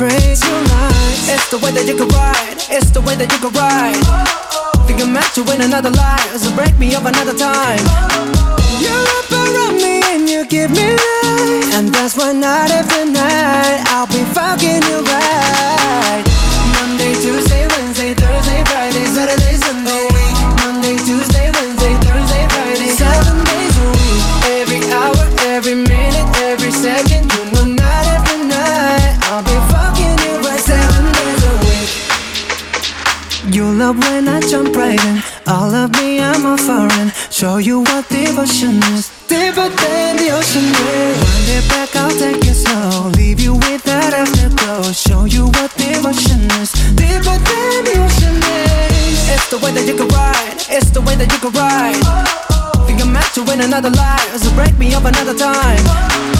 trade tonight. It's the way that you can ride. It's the way that you can ride. Think I'm meant to win another life, so break me up another time. You're around me and you give me when I jump right in. All of me, I'm a foreign. Show you what devotion is. Deeper than the ocean is. Wind it back, I'll take it slow. Leave you with that afterglow. Show you what devotion is. Deeper than the ocean is. It's the way that you can ride. It's the way that you can ride. Think I'm meant to win another life. So break me up another time. You're